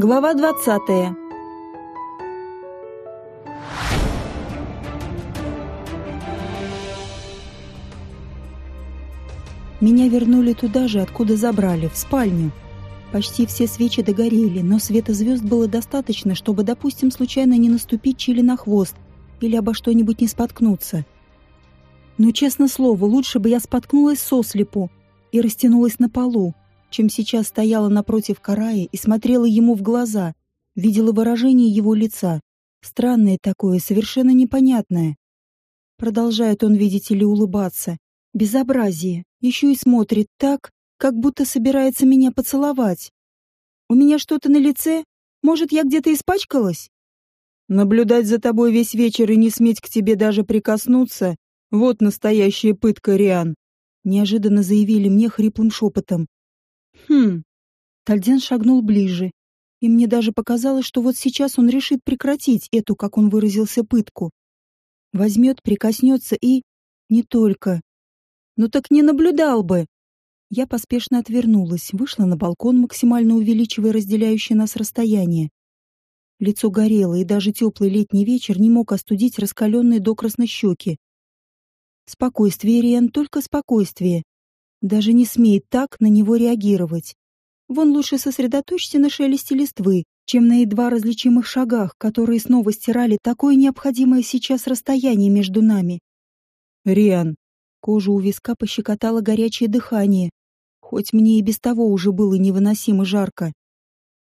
Глава двадцатая. Меня вернули туда же, откуда забрали, в спальню. Почти все свечи догорели, но света звезд было достаточно, чтобы, допустим, случайно не наступить Чили на хвост или обо что-нибудь не споткнуться. Но, честно слово, лучше бы я споткнулась сослепу и растянулась на полу, чем сейчас стояла напротив Карая и смотрела ему в глаза, видела выражение его лица. Странное такое, совершенно непонятное. Продолжает он, видите ли, улыбаться. Безобразие. Еще и смотрит так, как будто собирается меня поцеловать. У меня что-то на лице? Может, я где-то испачкалась? Наблюдать за тобой весь вечер и не сметь к тебе даже прикоснуться — вот настоящая пытка, Риан. Неожиданно заявили мне хриплым шепотом. Хм. Тальден шагнул ближе, и мне даже показалось, что вот сейчас он решит прекратить эту, как он выразился, пытку. Возьмет, прикоснется и... Не только. Ну так не наблюдал бы. Я поспешно отвернулась, вышла на балкон, максимально увеличивая разделяющее нас расстояние. Лицо горело, и даже теплый летний вечер не мог остудить раскаленные до щеки. Спокойствие, Риан, только спокойствие. Даже не смеет так на него реагировать. Вон лучше сосредоточься на шелесте листвы, чем на едва различимых шагах, которые снова стирали такое необходимое сейчас расстояние между нами. Риан. Кожу у виска пощекотало горячее дыхание, хоть мне и без того уже было невыносимо жарко.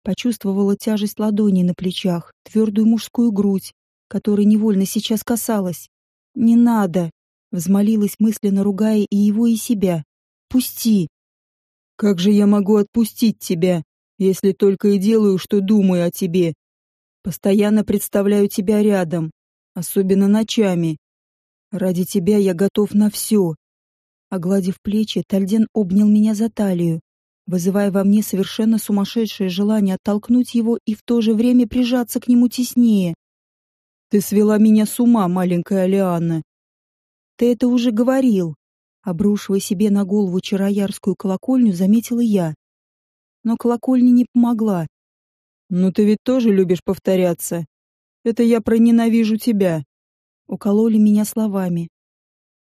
Почувствовала тяжесть ладони на плечах, твердую мужскую грудь, которой невольно сейчас касалась. «Не надо!» — взмолилась мысленно, ругая и его, и себя. «Пусти!» «Как же я могу отпустить тебя, если только и делаю, что думаю о тебе? Постоянно представляю тебя рядом, особенно ночами. Ради тебя я готов на все». Огладив плечи, Тальден обнял меня за талию, вызывая во мне совершенно сумасшедшее желание оттолкнуть его и в то же время прижаться к нему теснее. «Ты свела меня с ума, маленькая Алианна!» «Ты это уже говорил!» Обрушивая себе на голову чароярскую колокольню, заметила я. Но колокольня не помогла. «Ну ты ведь тоже любишь повторяться. Это я про ненавижу тебя!» Укололи меня словами.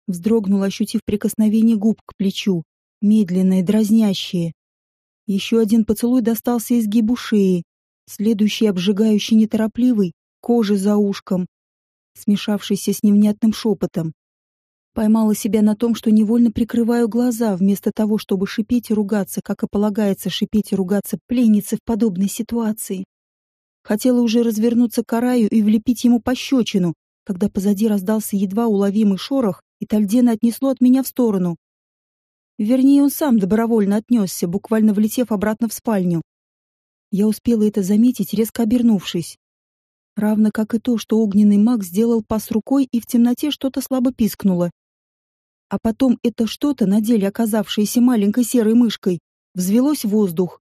Вздрогнул, ощутив прикосновение губ к плечу, медленное, дразнящее. Еще один поцелуй достался изгибу шеи, следующий обжигающий неторопливый, кожи за ушком, смешавшийся с невнятным шепотом. Поймала себя на том, что невольно прикрываю глаза, вместо того, чтобы шипеть и ругаться, как и полагается шипеть и ругаться пленнице в подобной ситуации. Хотела уже развернуться к Араю и влепить ему пощечину, когда позади раздался едва уловимый шорох, и Тальдена отнесло от меня в сторону. Вернее, он сам добровольно отнесся, буквально влетев обратно в спальню. Я успела это заметить, резко обернувшись. Равно как и то, что огненный маг сделал пас рукой и в темноте что-то слабо пискнуло. А потом это что-то, на деле оказавшееся маленькой серой мышкой, взвелось в воздух.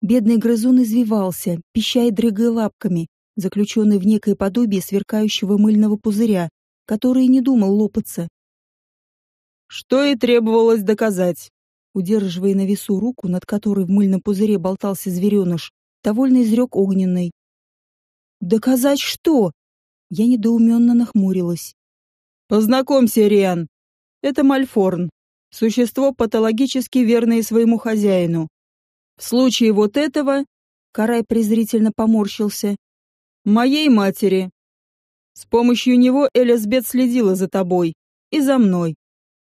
Бедный грызун извивался, пища и дрыгая лапками, заключенный в некое подобие сверкающего мыльного пузыря, который не думал лопаться. Что и требовалось доказать. Удерживая на весу руку, над которой в мыльном пузыре болтался звереныш, довольно изрек огненный. «Доказать что?» Я недоуменно нахмурилась. «Познакомься, Риан. Это Мальфорн. Существо патологически верное своему хозяину. В случае вот этого...» Карай презрительно поморщился. «Моей матери. С помощью него Элизабет следила за тобой. И за мной.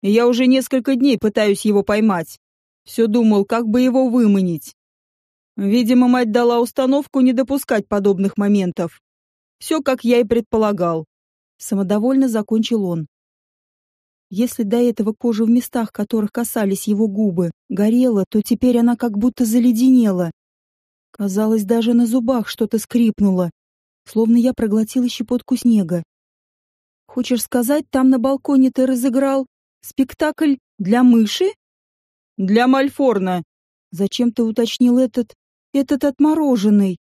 Я уже несколько дней пытаюсь его поймать. Все думал, как бы его выманить. Видимо, мать дала установку не допускать подобных моментов. Все, как я и предполагал. Самодовольно закончил он. Если до этого кожа в местах, которых касались его губы, горела, то теперь она как будто заледенела. Казалось, даже на зубах что-то скрипнуло, словно я проглотила щепотку снега. «Хочешь сказать, там на балконе ты разыграл Спектакль для мыши? Для Мальфорна. Зачем ты уточнил этот... этот отмороженный?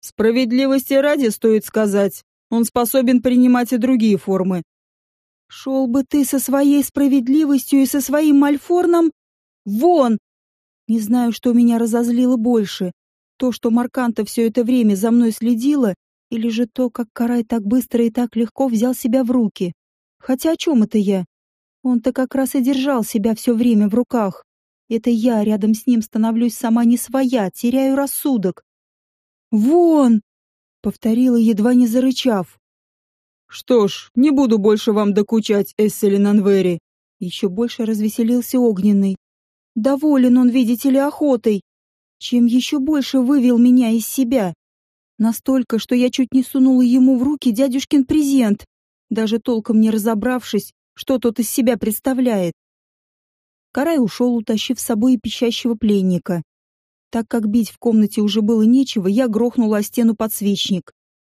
Справедливости ради стоит сказать, он способен принимать и другие формы. Шел бы ты со своей справедливостью и со своим Мальфорном вон! Не знаю, что меня разозлило больше. То, что Марканта все это время за мной следила, или же то, как Карай так быстро и так легко взял себя в руки. Хотя о чем это я? Он-то как раз и держал себя все время в руках. Это я рядом с ним становлюсь сама не своя, теряю рассудок. «Вон!» — повторила, едва не зарычав. «Что ж, не буду больше вам докучать, Эсселин Анвери». Еще больше развеселился Огненный. Доволен он, видите ли, охотой. Чем еще больше вывел меня из себя. Настолько, что я чуть не сунула ему в руки дядюшкин презент, даже толком не разобравшись, что тот из себя представляет. Карай ушел, утащив с собой и пищащего пленника. Так как бить в комнате уже было нечего, я грохнула о стену подсвечник.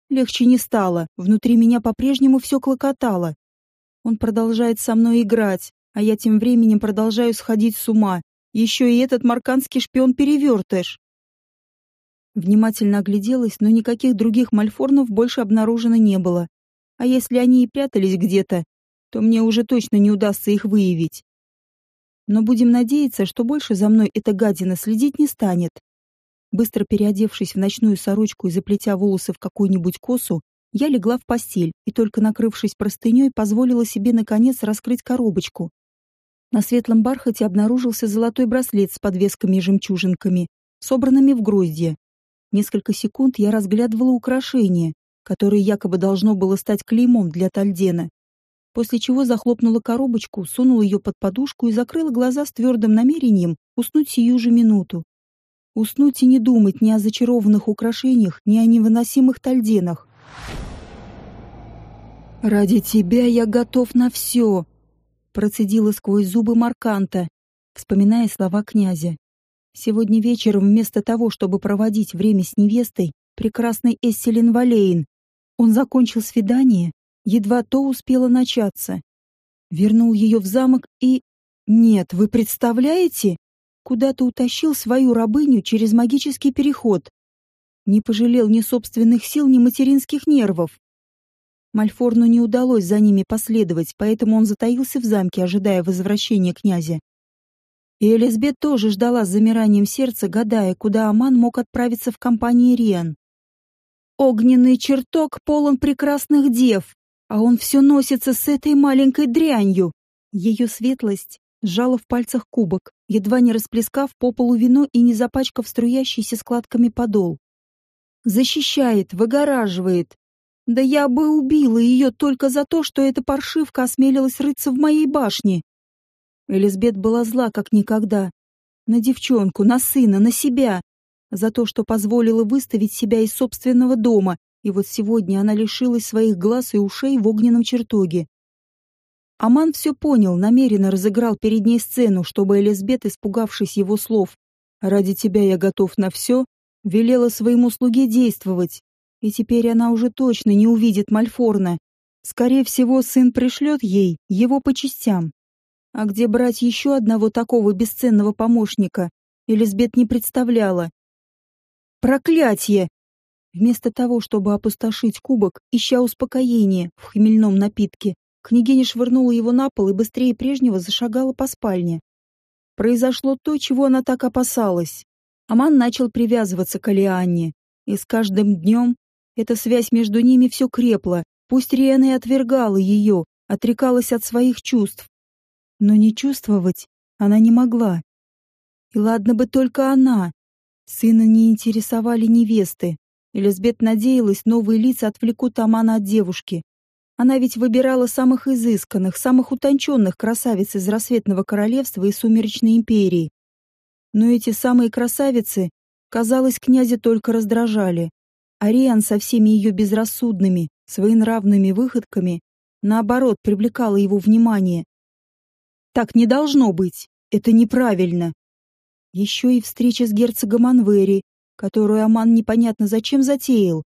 Легче не стало, внутри меня по-прежнему все клокотало. Он продолжает со мной играть, а я тем временем продолжаю сходить с ума. Еще и этот марканский шпион-перевертыш. Внимательно огляделась, но никаких других мальфорнов больше обнаружено не было. А если они и прятались где-то, то мне уже точно не удастся их выявить. Но будем надеяться, что больше за мной эта гадина следить не станет. Быстро переодевшись в ночную сорочку и заплетя волосы в какую-нибудь косу, я легла в постель и, только накрывшись простыней, позволила себе, наконец, раскрыть коробочку. На светлом бархате обнаружился золотой браслет с подвесками и жемчужинками, собранными в гроздья. Несколько секунд я разглядывала украшение, которое якобы должно было стать клеймом для Тальдена после чего захлопнула коробочку, сунула ее под подушку и закрыла глаза с твердым намерением уснуть сию же минуту. Уснуть и не думать ни о зачарованных украшениях, ни о невыносимых тальденах. «Ради тебя я готов на все!» процедила сквозь зубы Марканта, вспоминая слова князя. Сегодня вечером вместо того, чтобы проводить время с невестой, прекрасной Эсселин Валейн, он закончил свидание едва то успело начаться. Вернул ее в замок и... Нет, вы представляете? Куда-то утащил свою рабыню через магический переход. Не пожалел ни собственных сил, ни материнских нервов. Мальфорну не удалось за ними последовать, поэтому он затаился в замке, ожидая возвращения князя. И Элизабет тоже ждала с замиранием сердца, гадая, куда Аман мог отправиться в компании Риан. «Огненный чертог полон прекрасных дев», а он все носится с этой маленькой дрянью. Ее светлость сжала в пальцах кубок, едва не расплескав по полу вино и не запачкав струящийся складками подол. Защищает, выгораживает. Да я бы убила ее только за то, что эта паршивка осмелилась рыться в моей башне. Элизабет была зла, как никогда. На девчонку, на сына, на себя. За то, что позволила выставить себя из собственного дома и вот сегодня она лишилась своих глаз и ушей в огненном чертоге. Аман все понял, намеренно разыграл перед ней сцену, чтобы Элизабет, испугавшись его слов, «Ради тебя я готов на все», велела своему слуге действовать. И теперь она уже точно не увидит Мальфорна. Скорее всего, сын пришлет ей его по частям. А где брать еще одного такого бесценного помощника, Элизабет не представляла. «Проклятье!» Вместо того, чтобы опустошить кубок, ища успокоения в хмельном напитке, княгиня швырнула его на пол и быстрее прежнего зашагала по спальне. Произошло то, чего она так опасалась. Аман начал привязываться к Алианне, и с каждым днем эта связь между ними все крепла, пусть Риэна и отвергала ее, отрекалась от своих чувств. Но не чувствовать она не могла. И ладно бы только она. Сына не интересовали невесты, Элизабет надеялась, новые лица отвлекут Амана от девушки. Она ведь выбирала самых изысканных, самых утонченных красавиц из Рассветного Королевства и Сумеречной Империи. Но эти самые красавицы, казалось, князя только раздражали. Ариан со всеми ее безрассудными, своенравными выходками, наоборот, привлекала его внимание. Так не должно быть. Это неправильно. Еще и встреча с герцогом Анвери, которую Аман непонятно зачем затеял.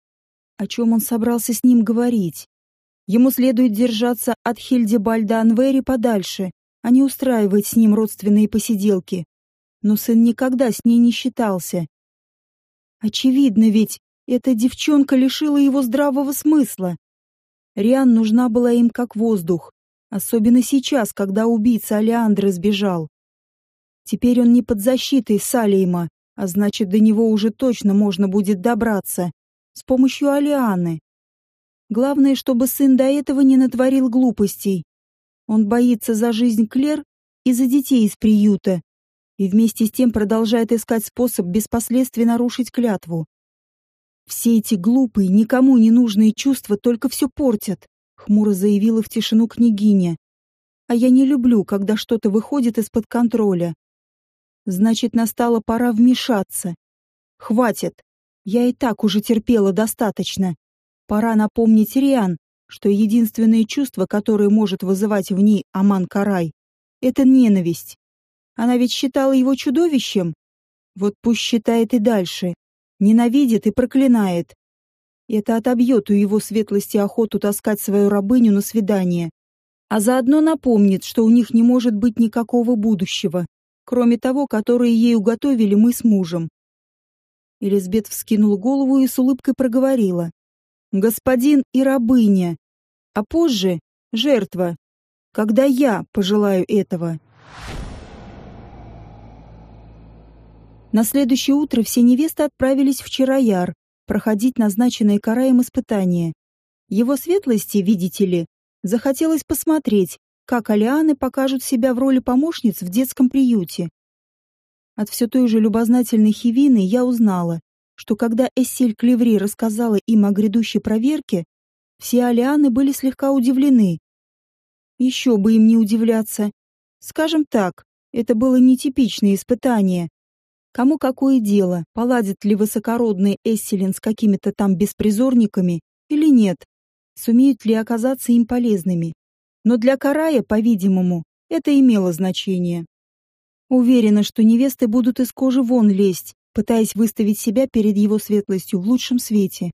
О чем он собрался с ним говорить? Ему следует держаться от Хильдебальда Анвери подальше, а не устраивать с ним родственные посиделки. Но сын никогда с ней не считался. Очевидно ведь, эта девчонка лишила его здравого смысла. Риан нужна была им как воздух, особенно сейчас, когда убийца Алеандра сбежал. Теперь он не под защитой Салейма, А значит, до него уже точно можно будет добраться. С помощью Алианы. Главное, чтобы сын до этого не натворил глупостей. Он боится за жизнь Клер и за детей из приюта. И вместе с тем продолжает искать способ без последствий нарушить клятву. Все эти глупые, никому не нужные чувства только все портят, хмуро заявила в тишину княгиня. А я не люблю, когда что-то выходит из-под контроля. Значит, настала пора вмешаться. Хватит. Я и так уже терпела достаточно. Пора напомнить Риан, что единственное чувство, которое может вызывать в ней Аман Карай, это ненависть. Она ведь считала его чудовищем. Вот пусть считает и дальше. Ненавидит и проклинает. Это отобьет у его светлости охоту таскать свою рабыню на свидание. А заодно напомнит, что у них не может быть никакого будущего кроме того, которое ей уготовили мы с мужем. Элизабет вскинула голову и с улыбкой проговорила. «Господин и рабыня, а позже — жертва, когда я пожелаю этого». На следующее утро все невесты отправились в Чарояр проходить назначенные караем испытания. Его светлости, видите ли, захотелось посмотреть, как Алианы покажут себя в роли помощниц в детском приюте. От все той же любознательной Хивины я узнала, что когда Эссель Клеври рассказала им о грядущей проверке, все Алианы были слегка удивлены. Еще бы им не удивляться. Скажем так, это было нетипичное испытание. Кому какое дело, поладит ли высокородный Эсселин с какими-то там беспризорниками или нет, сумеют ли оказаться им полезными. Но для Карая, по-видимому, это имело значение. Уверена, что невесты будут из кожи вон лезть, пытаясь выставить себя перед его светлостью в лучшем свете.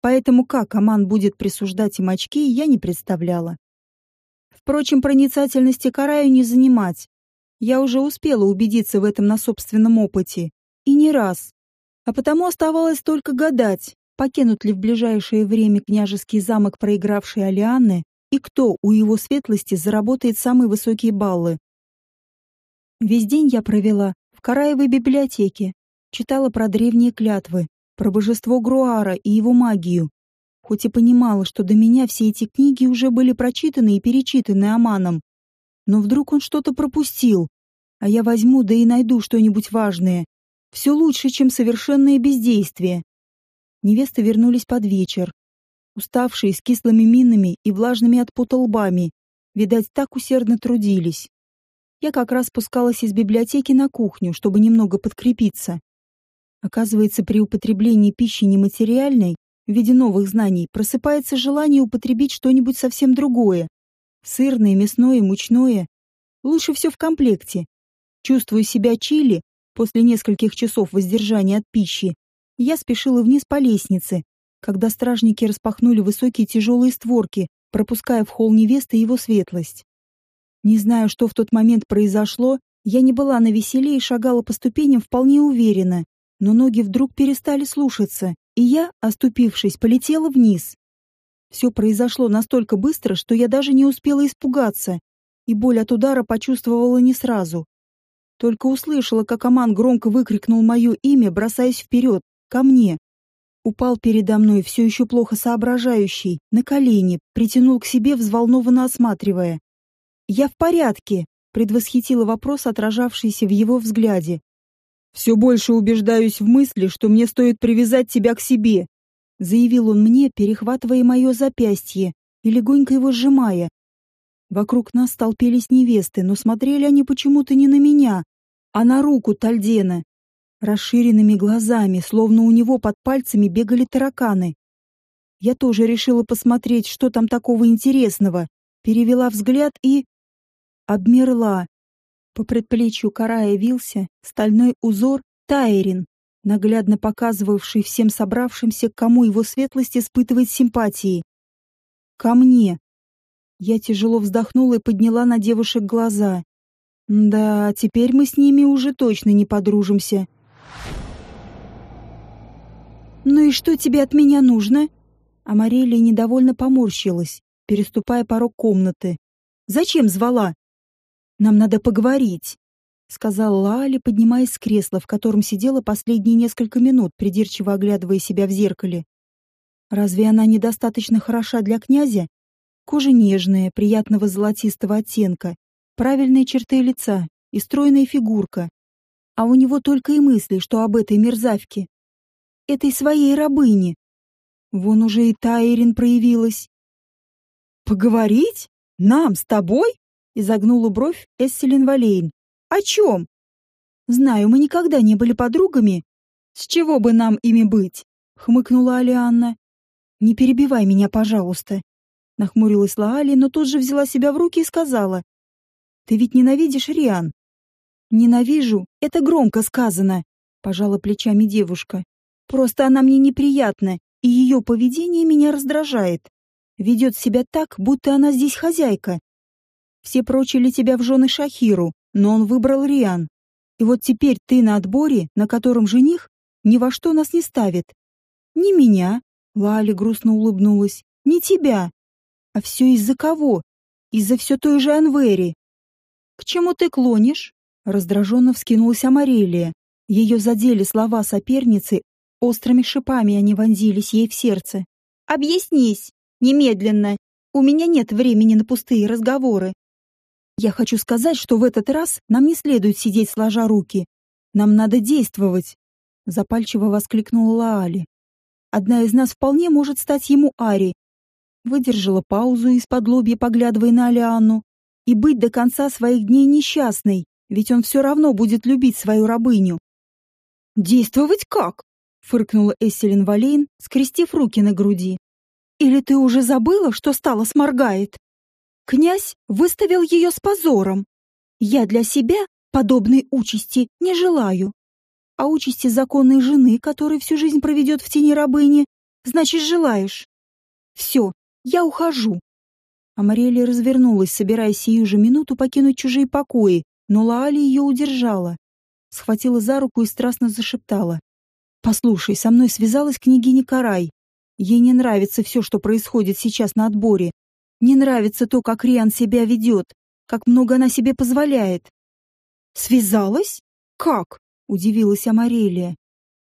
Поэтому как Аман будет присуждать им очки, я не представляла. Впрочем, проницательности Караю не занимать. Я уже успела убедиться в этом на собственном опыте. И не раз. А потому оставалось только гадать, покинут ли в ближайшее время княжеский замок проигравшей Алианны и кто у его светлости заработает самые высокие баллы. Весь день я провела в Караевой библиотеке, читала про древние клятвы, про божество Груара и его магию, хоть и понимала, что до меня все эти книги уже были прочитаны и перечитаны Аманом. Но вдруг он что-то пропустил, а я возьму да и найду что-нибудь важное. Все лучше, чем совершенное бездействие. Невесты вернулись под вечер, уставшие, с кислыми минами и влажными от пота лбами, видать, так усердно трудились. Я как раз спускалась из библиотеки на кухню, чтобы немного подкрепиться. Оказывается, при употреблении пищи нематериальной, в виде новых знаний, просыпается желание употребить что-нибудь совсем другое. Сырное, мясное, мучное. Лучше все в комплекте. Чувствую себя чили после нескольких часов воздержания от пищи. Я спешила вниз по лестнице, когда стражники распахнули высокие тяжелые створки, пропуская в холл невесты его светлость. Не знаю, что в тот момент произошло, я не была на веселе и шагала по ступеням вполне уверенно, но ноги вдруг перестали слушаться, и я, оступившись, полетела вниз. Все произошло настолько быстро, что я даже не успела испугаться, и боль от удара почувствовала не сразу. Только услышала, как Аман громко выкрикнул мое имя, бросаясь вперед, ко мне упал передо мной, все еще плохо соображающий, на колени, притянул к себе, взволнованно осматривая. «Я в порядке», — предвосхитила вопрос, отражавшийся в его взгляде. «Все больше убеждаюсь в мысли, что мне стоит привязать тебя к себе», — заявил он мне, перехватывая мое запястье и легонько его сжимая. Вокруг нас столпились невесты, но смотрели они почему-то не на меня, а на руку Тальдена, расширенными глазами, словно у него под пальцами бегали тараканы. Я тоже решила посмотреть, что там такого интересного, перевела взгляд и... обмерла. По предплечью карая вился стальной узор Тайрин, наглядно показывавший всем собравшимся, кому его светлость испытывает симпатии. Ко мне. Я тяжело вздохнула и подняла на девушек глаза. Да, теперь мы с ними уже точно не подружимся. «Ну и что тебе от меня нужно?» Амарелия недовольно поморщилась, переступая порог комнаты. «Зачем звала?» «Нам надо поговорить». сказала Лаали, поднимаясь с кресла, в котором сидела последние несколько минут, придирчиво оглядывая себя в зеркале. Разве она недостаточно хороша для князя? Кожа нежная, приятного золотистого оттенка, правильные черты лица и стройная фигурка. А у него только и мысли, что об этой мерзавке. Этой своей рабыне. Вон уже и Тайрин проявилась. «Поговорить? Нам, с тобой?» — изогнула бровь Эсселин Валейн. «О чем?» «Знаю, мы никогда не были подругами». «С чего бы нам ими быть?» — хмыкнула Алианна. «Не перебивай меня, пожалуйста», — нахмурилась Лаали, но тут же взяла себя в руки и сказала. «Ты ведь ненавидишь Риан?» «Ненавижу, это громко сказано», — пожала плечами девушка. «Просто она мне неприятна, и ее поведение меня раздражает. Ведет себя так, будто она здесь хозяйка. Все прочили тебя в жены Шахиру, но он выбрал Риан. И вот теперь ты на отборе, на котором жених, ни во что нас не ставит. Ни меня, Лали грустно улыбнулась, ни тебя. А все из-за кого? Из-за все той же Анвери. К чему ты клонишь? Раздраженно вскинулась Амарелия. Ее задели слова соперницы, острыми шипами они вонзились ей в сердце. «Объяснись! Немедленно! У меня нет времени на пустые разговоры!» Я хочу сказать, что в этот раз нам не следует сидеть сложа руки. Нам надо действовать, запальчиво воскликнула Лаали. Одна из нас вполне может стать ему Ари. Выдержала паузу из-под лобья, поглядывая на Алианну, и быть до конца своих дней несчастной, ведь он все равно будет любить свою рабыню. «Действовать как?» — фыркнула Эсселин Валейн, скрестив руки на груди. «Или ты уже забыла, что стало сморгает?» Князь выставил ее с позором. Я для себя подобной участи не желаю. А участи законной жены, которая всю жизнь проведет в тени рабыни, значит, желаешь. Все, я ухожу. Амарелия развернулась, собираясь сию же минуту покинуть чужие покои, но Лаали ее удержала. Схватила за руку и страстно зашептала. «Послушай, со мной связалась княгиня Карай. Ей не нравится все, что происходит сейчас на отборе. Не нравится то, как Риан себя ведет, как много она себе позволяет. «Связалась? Как?» — удивилась Амарелия.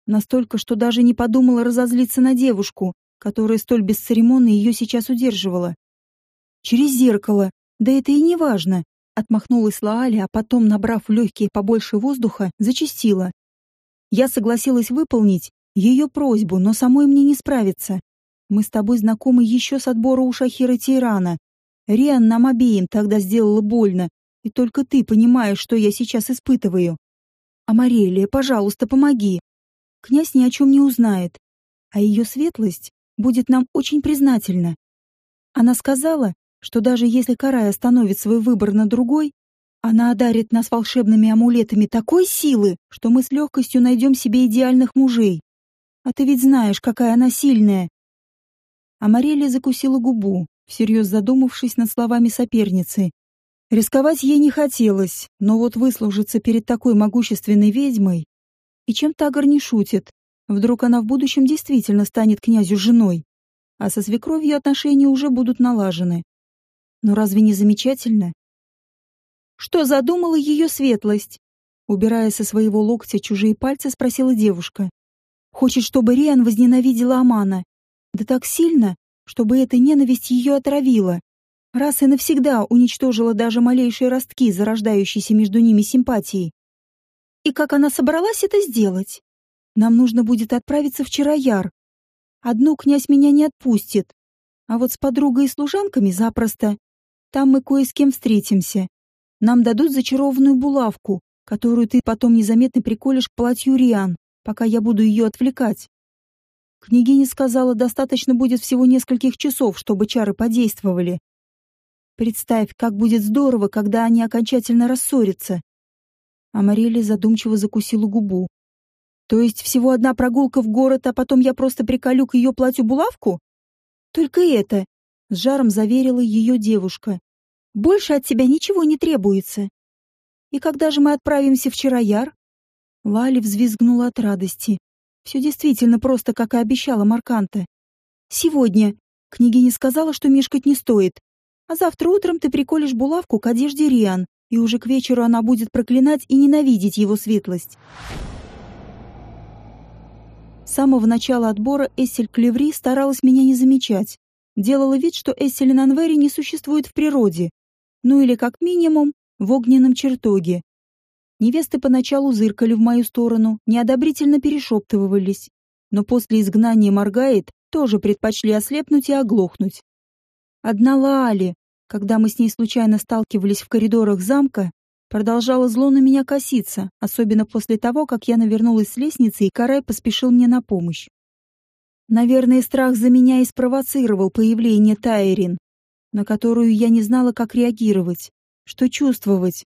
Настолько, что даже не подумала разозлиться на девушку, которая столь бесцеремонно ее сейчас удерживала. «Через зеркало. Да это и не важно», — отмахнулась Лааля, а потом, набрав легкие побольше воздуха, зачастила. Я согласилась выполнить ее просьбу, но самой мне не справиться. Мы с тобой знакомы еще с отбора у Шахира Тирана. Риан нам обеим тогда сделала больно, и только ты понимаешь, что я сейчас испытываю. Амарелия, пожалуйста, помоги. Князь ни о чем не узнает, а ее светлость будет нам очень признательна. Она сказала, что даже если Карай остановит свой выбор на другой, она одарит нас волшебными амулетами такой силы, что мы с легкостью найдем себе идеальных мужей. А ты ведь знаешь, какая она сильная. А Марелия закусила губу, всерьез задумавшись над словами соперницы. Рисковать ей не хотелось, но вот выслужиться перед такой могущественной ведьмой... И чем Тагор не шутит? Вдруг она в будущем действительно станет князю женой, а со свекровью отношения уже будут налажены. Но разве не замечательно? Что задумала ее светлость? Убирая со своего локтя чужие пальцы, спросила девушка. Хочет, чтобы Риан возненавидела Амана да так сильно, чтобы эта ненависть ее отравила. Раз и навсегда уничтожила даже малейшие ростки, зарождающиеся между ними симпатии. И как она собралась это сделать? Нам нужно будет отправиться в Чарояр. Одну князь меня не отпустит, а вот с подругой и служанками запросто. Там мы кое с кем встретимся. Нам дадут зачарованную булавку, которую ты потом незаметно приколешь к платью Риан, пока я буду ее отвлекать. Княгиня сказала, достаточно будет всего нескольких часов, чтобы чары подействовали. Представь, как будет здорово, когда они окончательно рассорятся. А Марелли задумчиво закусила губу. То есть всего одна прогулка в город, а потом я просто приколю к ее платью булавку? Только это, с жаром заверила ее девушка. Больше от тебя ничего не требуется. И когда же мы отправимся в Чарояр? Лали взвизгнула от радости. Все действительно просто, как и обещала Марканта. Сегодня. Княгиня сказала, что мешкать не стоит. А завтра утром ты приколешь булавку к одежде Риан, и уже к вечеру она будет проклинать и ненавидеть его светлость. С самого начала отбора Эссель Клеври старалась меня не замечать. Делала вид, что Эссель Нанвери не существует в природе, ну или, как минимум, в огненном чертоге. Невесты поначалу зыркали в мою сторону, неодобрительно перешептывались, но после изгнания Маргает тоже предпочли ослепнуть и оглохнуть. Одна Лаали, когда мы с ней случайно сталкивались в коридорах замка, продолжала зло на меня коситься, особенно после того, как я навернулась с лестницы, и Карай поспешил мне на помощь. Наверное, страх за меня и спровоцировал появление Тайрин, на которую я не знала, как реагировать, что чувствовать.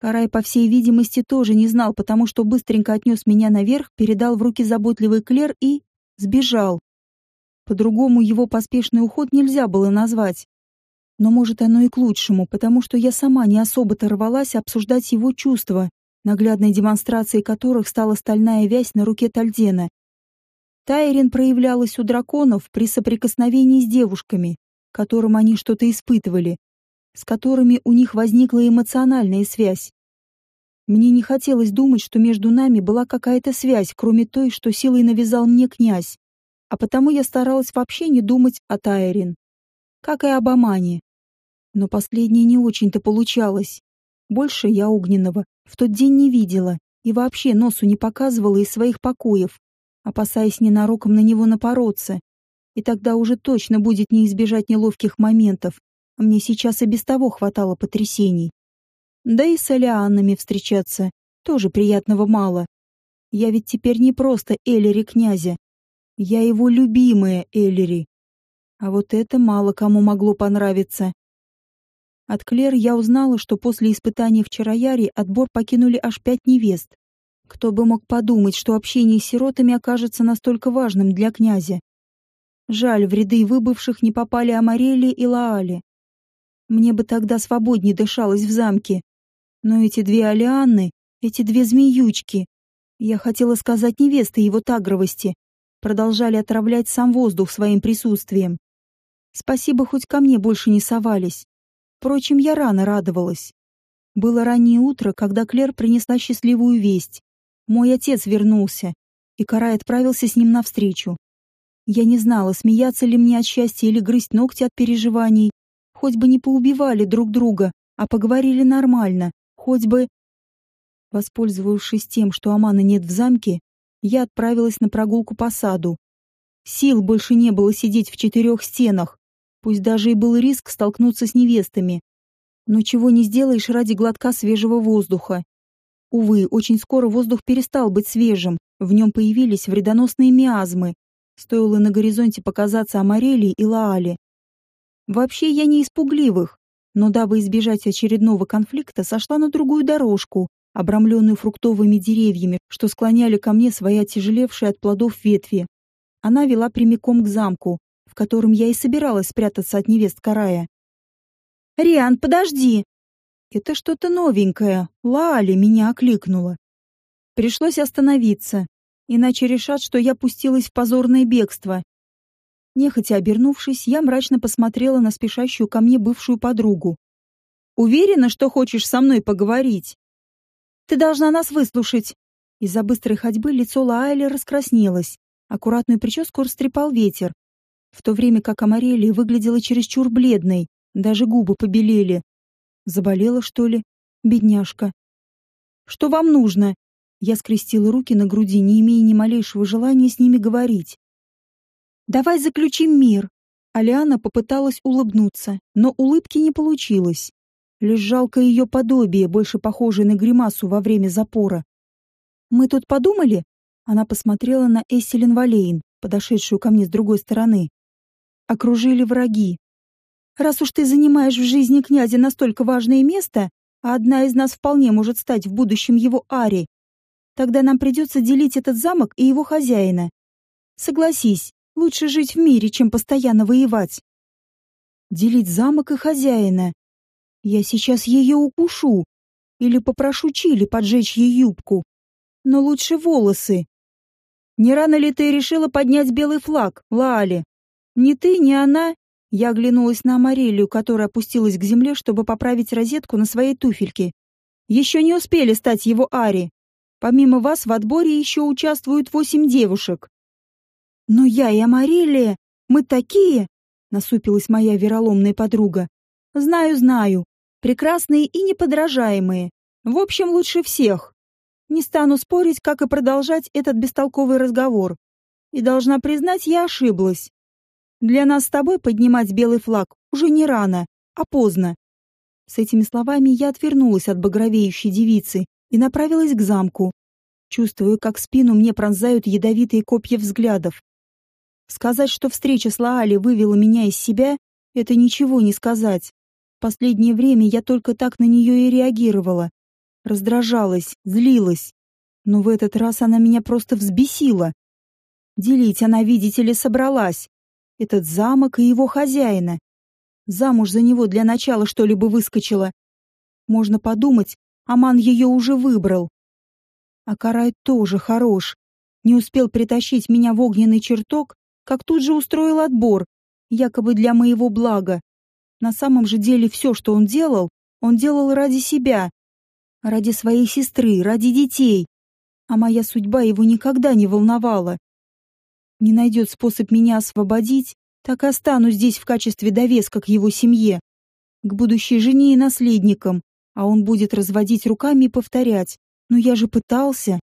Карай, по всей видимости, тоже не знал, потому что быстренько отнес меня наверх, передал в руки заботливый Клер и... сбежал. По-другому его поспешный уход нельзя было назвать. Но может оно и к лучшему, потому что я сама не особо-то рвалась обсуждать его чувства, наглядной демонстрацией которых стала стальная вязь на руке Тальдена. Тайрин проявлялась у драконов при соприкосновении с девушками, которым они что-то испытывали, с которыми у них возникла эмоциональная связь. Мне не хотелось думать, что между нами была какая-то связь, кроме той, что силой навязал мне князь, а потому я старалась вообще не думать о Тайрин, как и об Амане. Но последнее не очень-то получалось. Больше я Огненного в тот день не видела и вообще носу не показывала из своих покоев, опасаясь ненароком на него напороться. И тогда уже точно будет не избежать неловких моментов. Мне сейчас и без того хватало потрясений. Да и с Алианнами встречаться тоже приятного мало. Я ведь теперь не просто Эллири князя. Я его любимая Эллири. А вот это мало кому могло понравиться. От Клер я узнала, что после испытания в Чарояре отбор покинули аж пять невест. Кто бы мог подумать, что общение с сиротами окажется настолько важным для князя. Жаль, в ряды выбывших не попали Амарели и Лаали. Мне бы тогда свободнее дышалось в замке. Но эти две Алианны, эти две змеючки, я хотела сказать невесты его тагровости, продолжали отравлять сам воздух своим присутствием. Спасибо, хоть ко мне больше не совались. Впрочем, я рано радовалась. Было раннее утро, когда Клер принесла счастливую весть. Мой отец вернулся, и Карай отправился с ним навстречу. Я не знала, смеяться ли мне от счастья или грызть ногти от переживаний. Хоть бы не поубивали друг друга, а поговорили нормально. Хоть бы... Воспользовавшись тем, что Амана нет в замке, я отправилась на прогулку по саду. Сил больше не было сидеть в четырех стенах, Пусть даже и был риск столкнуться с невестами. Но чего не сделаешь ради глотка свежего воздуха. Увы, очень скоро воздух перестал быть свежим, в нем появились вредоносные миазмы. Стоило на горизонте показаться Амарелии и Лаали. Вообще я не испугливых, но дабы избежать очередного конфликта, сошла на другую дорожку, обрамленную фруктовыми деревьями, что склоняли ко мне свои отяжелевшие от плодов ветви. Она вела прямиком к замку, в котором я и собиралась спрятаться от невест Карая. «Риан, подожди!» Это что-то новенькое. Лали меня окликнула. Пришлось остановиться, иначе решат, что я пустилась в позорное бегство. Нехотя обернувшись, я мрачно посмотрела на спешащую ко мне бывшую подругу. «Уверена, что хочешь со мной поговорить?» «Ты должна нас выслушать!» Из-за быстрой ходьбы лицо Лаэли раскраснелось. Аккуратную прическу растрепал ветер, в то время как Амарелия выглядела чересчур бледной, даже губы побелели. Заболела, что ли? Бедняжка. «Что вам нужно?» Я скрестила руки на груди, не имея ни малейшего желания с ними говорить. «Давай заключим мир!» Алиана попыталась улыбнуться, но улыбки не получилось. Лишь жалко ее подобие, больше похожее на гримасу во время запора. «Мы тут подумали?» Она посмотрела на Эсселин Валейн, подошедшую ко мне с другой стороны окружили враги. Раз уж ты занимаешь в жизни князя настолько важное место, а одна из нас вполне может стать в будущем его Ари, тогда нам придется делить этот замок и его хозяина. Согласись, лучше жить в мире, чем постоянно воевать. Делить замок и хозяина. Я сейчас ее укушу или попрошу Чили поджечь ей юбку. Но лучше волосы. Не рано ли ты решила поднять белый флаг, Лаали? Ни ты, ни она Я оглянулась на Амарелию, которая опустилась к земле, чтобы поправить розетку на своей туфельке. Еще не успели стать его Ари. Помимо вас в отборе еще участвуют восемь девушек. Но я и Амарелия, мы такие, насупилась моя вероломная подруга. Знаю, знаю. Прекрасные и неподражаемые. В общем, лучше всех. Не стану спорить, как и продолжать этот бестолковый разговор. И должна признать, я ошиблась. Для нас с тобой поднимать белый флаг уже не рано, а поздно. С этими словами я отвернулась от багровеющей девицы и направилась к замку, чувствуя, как спину мне пронзают ядовитые копья взглядов. Сказать, что встреча с Лаали вывела меня из себя, это ничего не сказать. Последнее время я только так на нее и реагировала. Раздражалась, злилась. Но в этот раз она меня просто взбесила. Делить она, видите ли, собралась. Этот замок и его хозяина. Замуж за него для начала что-либо выскочила. Можно подумать, Аман ее уже выбрал. А Карай тоже хорош. Не успел притащить меня в огненный чертог, как тут же устроил отбор, якобы для моего блага. На самом же деле все, что он делал, он делал ради себя, ради своей сестры, ради детей. А моя судьба его никогда не волновала. Не найдет способ меня освободить, так и останусь здесь в качестве довеска к его семье, к будущей жене и наследникам, а он будет разводить руками и повторять. «Но я же пытался».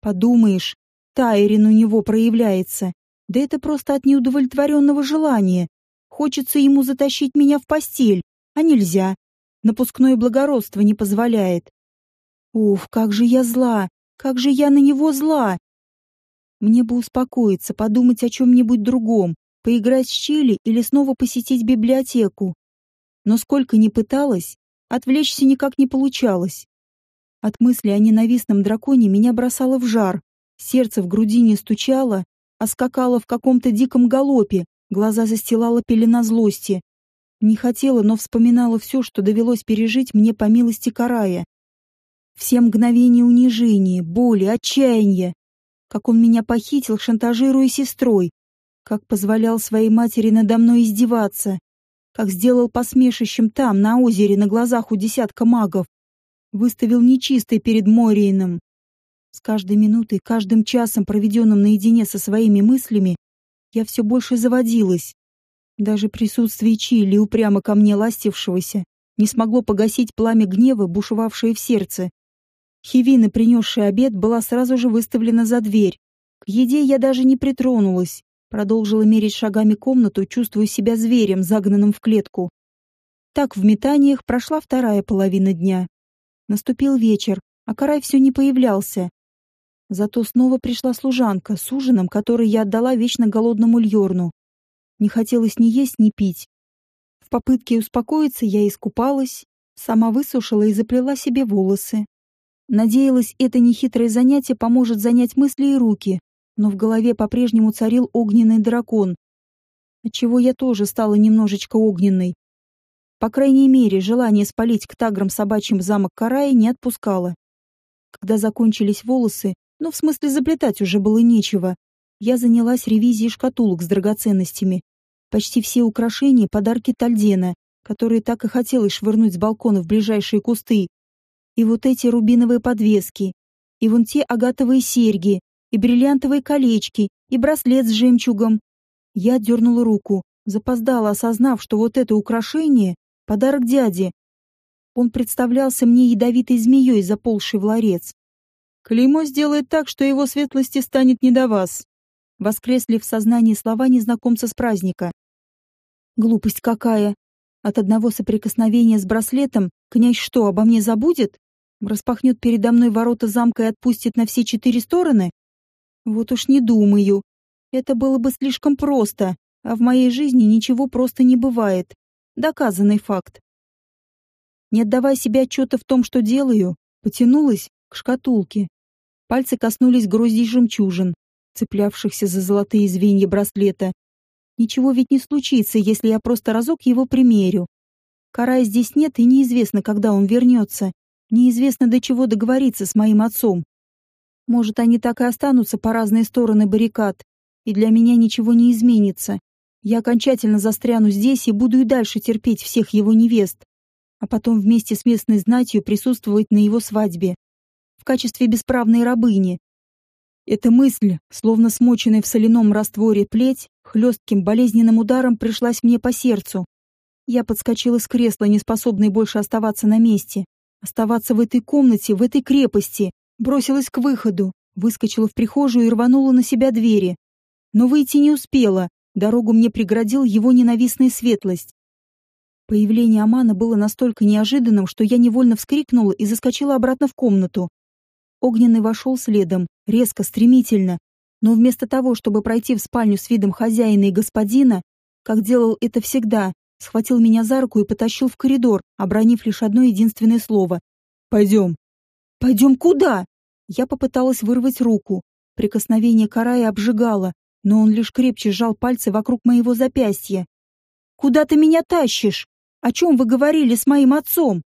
Подумаешь, Тайрин у него проявляется. Да это просто от неудовлетворенного желания. Хочется ему затащить меня в постель, а нельзя. Напускное благородство не позволяет. Уф, как же я зла! Как же я на него зла! Мне бы успокоиться, подумать о чем-нибудь другом, поиграть с Чили или снова посетить библиотеку. Но сколько ни пыталась, отвлечься никак не получалось. От мысли о ненавистном драконе меня бросало в жар, сердце в груди не стучало, а скакало в каком-то диком галопе, глаза застилала пелена злости. Не хотела, но вспоминала все, что довелось пережить мне по милости Карая. Все мгновения унижения, боли, отчаяния. Как он меня похитил, шантажируя сестрой. Как позволял своей матери надо мной издеваться. Как сделал посмешищем там, на озере, на глазах у десятка магов. Выставил нечистой перед Мориином. С каждой минутой, каждым часом, проведенным наедине со своими мыслями, я все больше заводилась. Даже присутствие Чили, упрямо ко мне ластившегося, не смогло погасить пламя гнева, бушевавшее в сердце. Хивина, принесшая обед, была сразу же выставлена за дверь. К еде я даже не притронулась, продолжила мерить шагами комнату, чувствуя себя зверем, загнанным в клетку. Так в метаниях прошла вторая половина дня. Наступил вечер, а Карай все не появлялся. Зато снова пришла служанка с ужином, который я отдала вечно голодному Льорну. Не хотелось ни есть, ни пить. В попытке успокоиться я искупалась, сама высушила и заплела себе волосы. Надеялась, это нехитрое занятие поможет занять мысли и руки, но в голове по-прежнему царил огненный дракон, отчего я тоже стала немножечко огненной. По крайней мере, желание спалить к таграм собачьим замок Караи не отпускало. Когда закончились волосы, но в смысле заплетать уже было нечего. Я занялась ревизией шкатулок с драгоценностями. Почти все украшения — подарки Тальдена, которые так и хотелось швырнуть с балкона в ближайшие кусты. И вот эти рубиновые подвески, и вон те агатовые серьги, и бриллиантовые колечки, и браслет с жемчугом. Я дернула руку, запоздала, осознав, что вот это украшение — подарок дяде. Он представлялся мне ядовитой змеей, заползшей в ларец. Клеймо сделает так, что его светлости станет не до вас. Воскресли в сознании слова незнакомца с праздника. Глупость какая! От одного соприкосновения с браслетом князь что, обо мне забудет? Распахнет передо мной ворота замка и отпустит на все четыре стороны? Вот уж не думаю. Это было бы слишком просто, а в моей жизни ничего просто не бывает. Доказанный факт. Не отдавая себе отчета в том, что делаю, потянулась к шкатулке, Пальцы коснулись гроздей жемчужин, цеплявшихся за золотые звенья браслета. Ничего ведь не случится, если я просто разок его примерю. Карая здесь нет, и неизвестно, когда он вернется. Неизвестно, до чего договориться с моим отцом. Может, они так и останутся по разные стороны баррикад, и для меня ничего не изменится. Я окончательно застряну здесь и буду и дальше терпеть всех его невест, а потом вместе с местной знатью присутствовать на его свадьбе. Качестве бесправной рабыни. Эта мысль, словно смоченная в соляном растворе плеть, хлестким болезненным ударом пришлась мне по сердцу. Я подскочила с кресла, не способной больше оставаться на месте. Оставаться в этой комнате, в этой крепости. Бросилась к выходу, выскочила в прихожую и рванула на себя двери. Но выйти не успела, дорогу мне преградил его ненавистная светлость. Появление Амана было настолько неожиданным, что я невольно вскрикнула и заскочила обратно в комнату. Огненный вошел следом, резко, стремительно, но вместо того, чтобы пройти в спальню с видом хозяина и господина, как делал это всегда, схватил меня за руку и потащил в коридор, обронив лишь одно единственное слово. «Пойдем». «Пойдем куда?» Я попыталась вырвать руку. Прикосновение Карая обжигало, но он лишь крепче сжал пальцы вокруг моего запястья. «Куда ты меня тащишь? О чем вы говорили с моим отцом?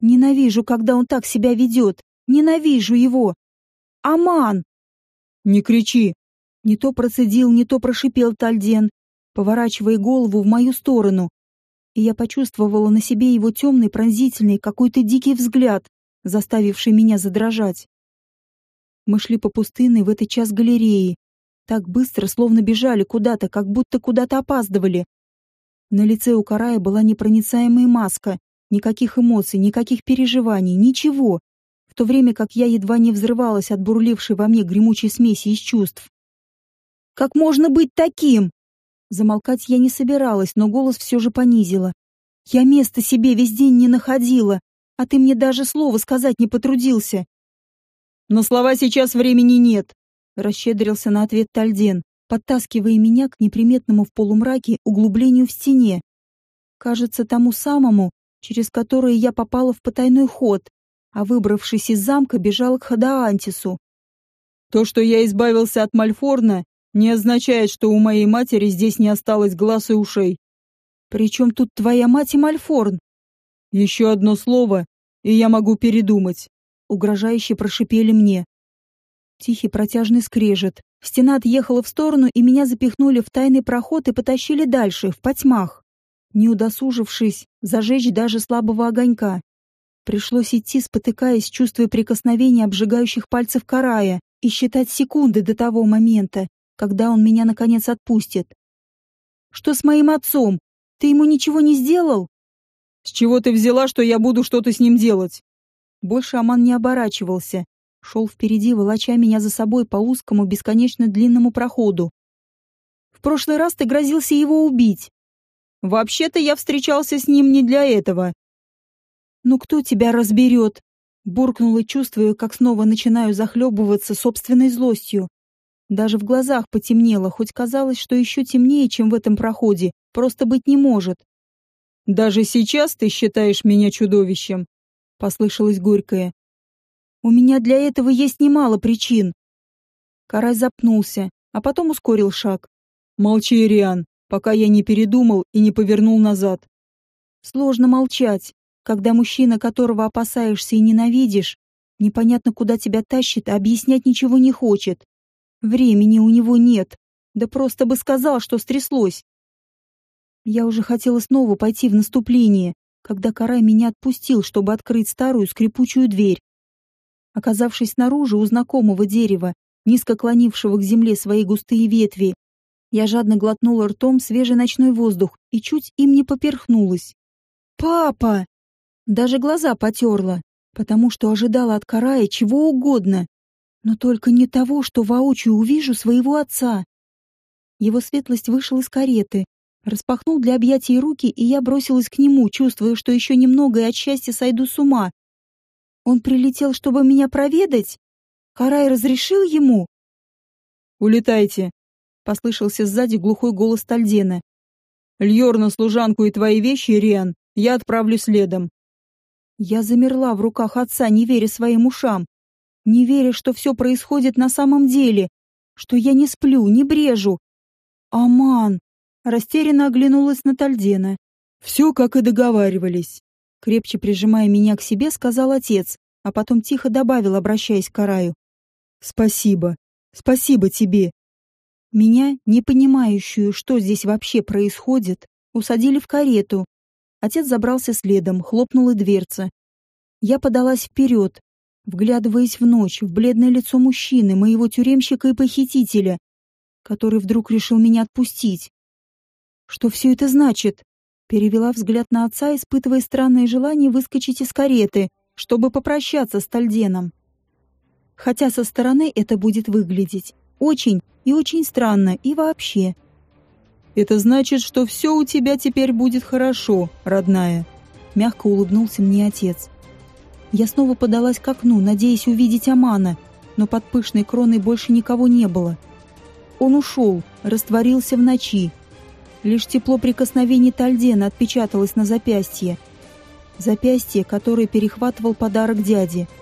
Ненавижу, когда он так себя ведет. Ненавижу его. Аман!» «Не кричи!» Не то процедил, не то прошипел Тальден, поворачивая голову в мою сторону. И я почувствовала на себе его темный, пронзительный, какой-то дикий взгляд, заставивший меня задрожать. Мы шли по пустынной в этот час галереи. Так быстро, словно бежали куда-то, как будто куда-то опаздывали. На лице у Карая была непроницаемая маска. Никаких эмоций, никаких переживаний, ничего то время как я едва не взрывалась от бурлившей во мне гремучей смеси из чувств. «Как можно быть таким?» Замолкать я не собиралась, но голос все же понизила. «Я места себе весь день не находила, а ты мне даже слова сказать не потрудился». «На слова сейчас времени нет», — расщедрился на ответ Тальден, подтаскивая меня к неприметному в полумраке углублению в стене. Кажется, тому самому, через которое я попала в потайной ход, а выбравшись из замка, бежал к Хадаантису. То, что я избавился от Мальфорна, не означает, что у моей матери здесь не осталось глаз и ушей. Причем тут твоя мать и Мальфорн? Еще одно слово, и я могу передумать. Угрожающе прошипели мне. Тихий протяжный скрежет. Стена отъехала в сторону, и меня запихнули в тайный проход и потащили дальше, в потьмах, не удосужившись зажечь даже слабого огонька. Пришлось идти, спотыкаясь, чувствуя прикосновение обжигающих пальцев Карая, и считать секунды до того момента, когда он меня наконец отпустит. «Что с моим отцом? Ты ему ничего не сделал?» «С чего ты взяла, что я буду что-то с ним делать?» Больше Аман не оборачивался. Шел впереди, волоча меня за собой по узкому, бесконечно длинному проходу. «В прошлый раз ты грозился его убить». «Вообще-то я встречался с ним не для этого», «Ну кто тебя разберет?» Буркнула, чувствуя, как снова начинаю захлебываться собственной злостью. Даже в глазах потемнело, хоть казалось, что еще темнее, чем в этом проходе, просто быть не может. «Даже сейчас ты считаешь меня чудовищем?» — послышалось горькое. «У меня для этого есть немало причин». Карай запнулся, а потом ускорил шаг. «Молчи, Ириан, пока я не передумал и не повернул назад». Сложно молчать, когда мужчина, которого опасаешься и ненавидишь, непонятно куда тебя тащит, а объяснять ничего не хочет. Времени у него нет. Да просто бы сказал, что стряслось. Я уже хотела снова пойти в наступление, когда Карай меня отпустил, чтобы открыть старую скрипучую дверь. Оказавшись снаружи у знакомого дерева, низко клонившего к земле свои густые ветви, я жадно глотнула ртом свежий ночной воздух и чуть им не поперхнулась. «Папа!» Даже глаза потерла, потому что ожидала от Карая чего угодно, но только не того, что воочию увижу своего отца. Его светлость вышел из кареты, распахнул для объятий руки, и я бросилась к нему, чувствуя, что еще немного и от счастья сойду с ума. Он прилетел, чтобы меня проведать? Карай разрешил ему? «Улетайте», — послышался сзади глухой голос Тальдена. «Льор на служанку и твои вещи, Риан, я отправлю следом. Я замерла в руках отца, не веря своим ушам, не веря, что все происходит на самом деле, что я не сплю, не брежу. «Аман!» — растерянно оглянулась на Тальдена. «Все, как и договаривались», — крепче прижимая меня к себе, сказал отец, а потом тихо добавил, обращаясь к Караю. «Спасибо. Спасибо тебе». Меня, не понимающую, что здесь вообще происходит, усадили в карету. Отец забрался следом, хлопнула дверца. Я подалась вперед, вглядываясь в ночь, в бледное лицо мужчины, моего тюремщика и похитителя, который вдруг решил меня отпустить. Что все это значит? Перевела взгляд на отца, испытывая странное желание выскочить из кареты, чтобы попрощаться с Тальденом. Хотя со стороны это будет выглядеть очень и очень странно и вообще. «Это значит, что все у тебя теперь будет хорошо, родная», — мягко улыбнулся мне отец. Я снова подалась к окну, надеясь увидеть Амана, но под пышной кроной больше никого не было. Он ушел, растворился в ночи. Лишь тепло прикосновений Тальдена отпечаталось на запястье. Запястье, которое перехватывал подарок дяди —